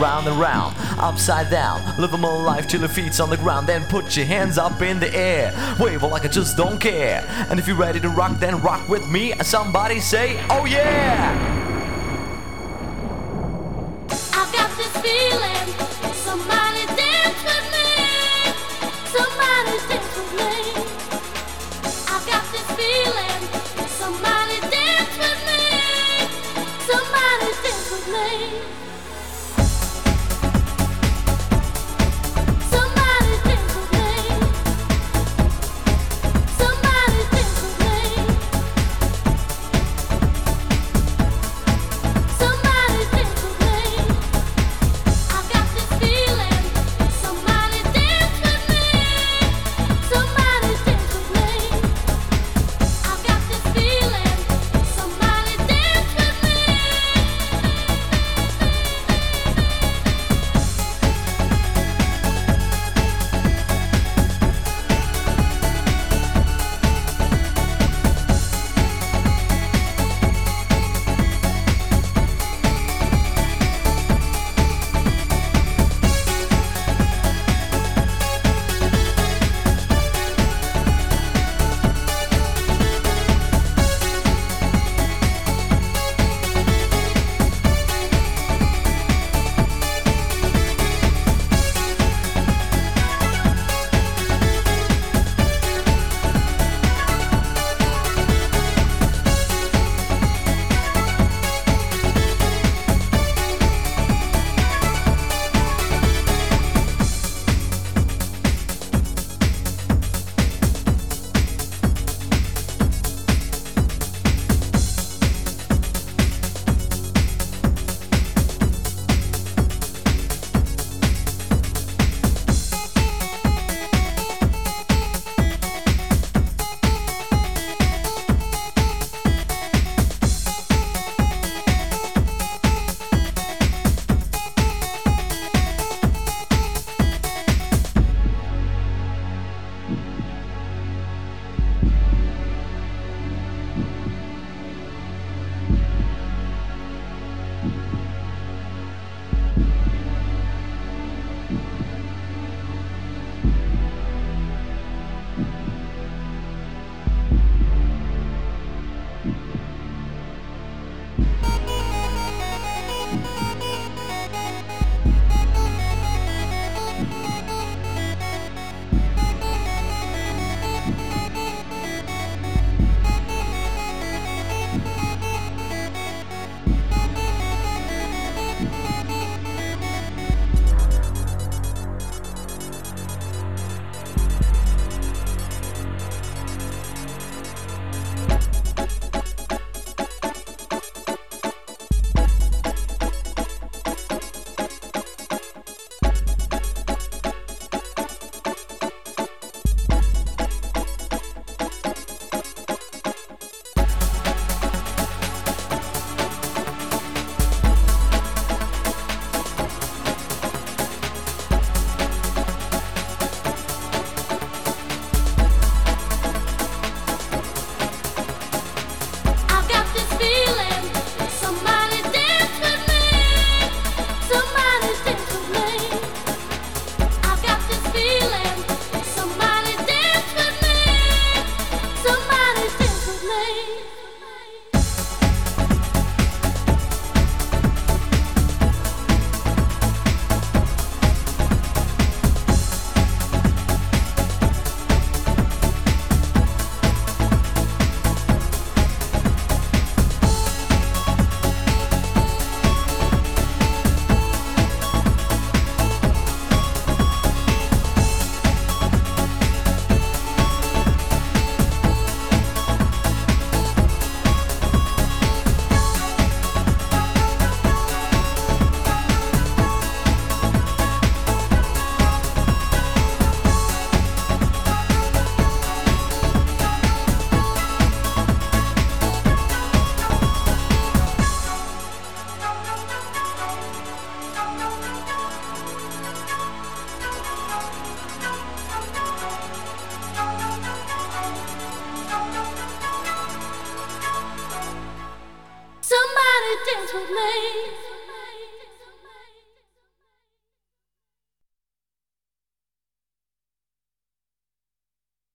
round and round, upside down. Live a more life till your feet's on the ground. Then put your hands up in the air. Wave like I just don't care. And if you're ready to rock, then rock with me. Somebody say, oh yeah! Somebody dance with me.